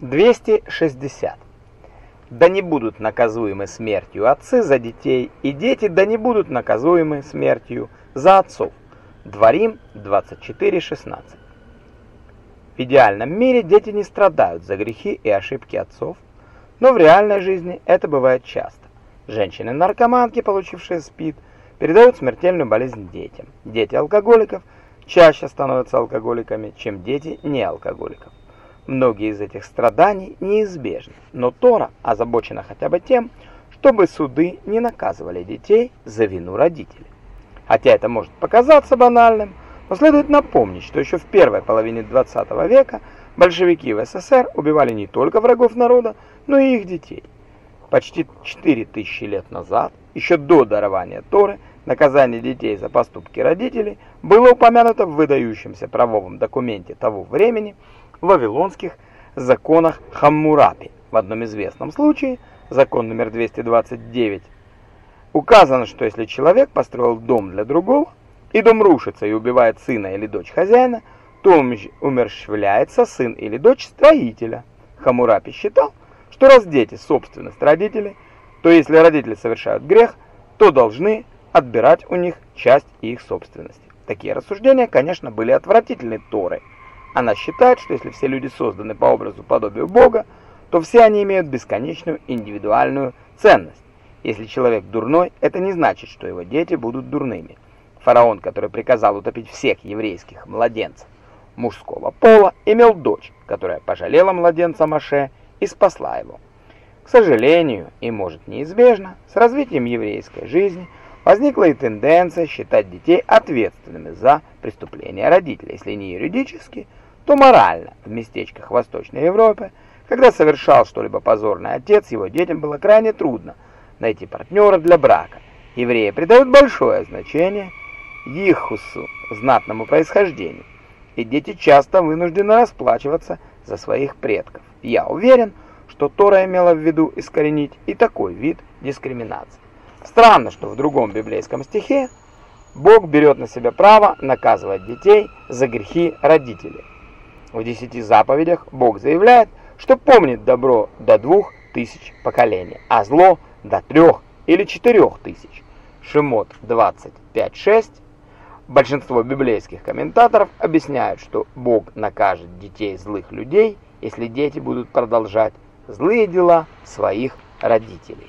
260. Да не будут наказуемы смертью отцы за детей, и дети да не будут наказуемы смертью за отцов. Дворим 24.16. В идеальном мире дети не страдают за грехи и ошибки отцов, но в реальной жизни это бывает часто. Женщины-наркоманки, получившие СПИД, передают смертельную болезнь детям. Дети алкоголиков чаще становятся алкоголиками, чем дети неалкоголиков. Многие из этих страданий неизбежны, но Тора озабочена хотя бы тем, чтобы суды не наказывали детей за вину родителей. Хотя это может показаться банальным, но следует напомнить, что еще в первой половине 20 века большевики в СССР убивали не только врагов народа, но и их детей. Почти 4000 лет назад, еще до дарования Торы, наказание детей за поступки родителей было упомянуто в выдающемся правовом документе того времени – вавилонских законах Хаммурапи. В одном известном случае, закон номер 229, указано, что если человек построил дом для другого, и дом рушится и убивает сына или дочь хозяина, то умерщвляется сын или дочь строителя. Хамурапи считал, что раз дети собственность родителей, то если родители совершают грех, то должны отбирать у них часть их собственности. Такие рассуждения, конечно, были отвратительны Торой, она считает, что если все люди созданы по образу подобию Бога, то все они имеют бесконечную индивидуальную ценность. Если человек дурной, это не значит, что его дети будут дурными. Фараон, который приказал утопить всех еврейских младенцев мужского пола, имел дочь, которая пожалела младенца Маше и спасла его. К сожалению, и может неизбежно, с развитием еврейской жизни возникла и тенденция считать детей ответственными за преступления родителей, если не юридически, то морально в местечках Восточной Европы, когда совершал что-либо позорный отец, его детям было крайне трудно найти партнера для брака. Евреи придают большое значение ихусу, знатному происхождению, и дети часто вынуждены расплачиваться за своих предков. Я уверен, что Тора имела в виду искоренить и такой вид дискриминации. Странно, что в другом библейском стихе Бог берет на себя право наказывать детей за грехи родителей. В десяти заповедях Бог заявляет, что помнит добро до двух тысяч поколений, а зло до трех или четырех тысяч. Шимот 25.6. Большинство библейских комментаторов объясняют, что Бог накажет детей злых людей, если дети будут продолжать злые дела своих родителей.